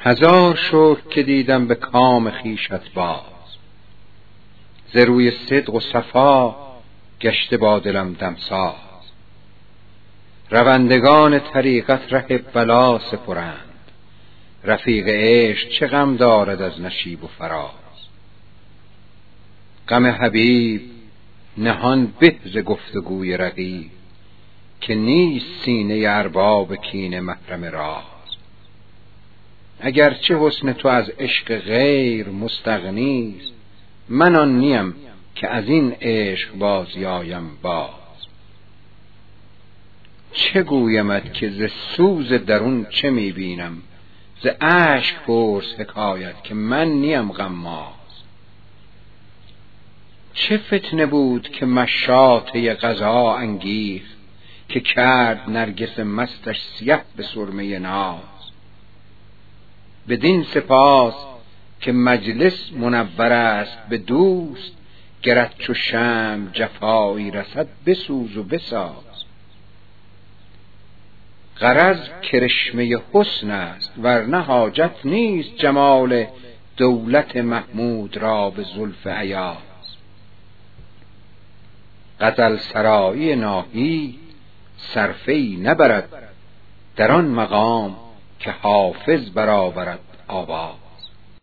هزار شکر که دیدم به کام خیشت باز. ز روی صدق و صفا گشته با دلم دمساز روندگان طریقت ره بلا سپرند. رفیق عشق چه غم دارد از نشیب و فراز. غم حبیب نهان به ز گفتگوی رقیب که نیست سینه ارباب کین محرم راز. اگر چه حسن تو از عشق غیر مستغنیست من آن نیم که از این عشق بازیایم باز. چه گویمت که ز سوز درون چه می‌بینم ز اشک پرس حکایت که من نیم غماز. چه فتنه بود که مشاطه قضا انگیخت که کرد نرگس مستش سیه به سرمه ناز. بدین سپاس که مجلس منور است به دوست گرت چو شمع جفایی رسد بسوز و بساز. غرض کرشمه حسن است ورنه حاجت نیست جمال دولت محمود را به زلف ایاز غزل سرایی ناهی صرفه ای نبرد در آن مقام که حافظ برآورد آواز.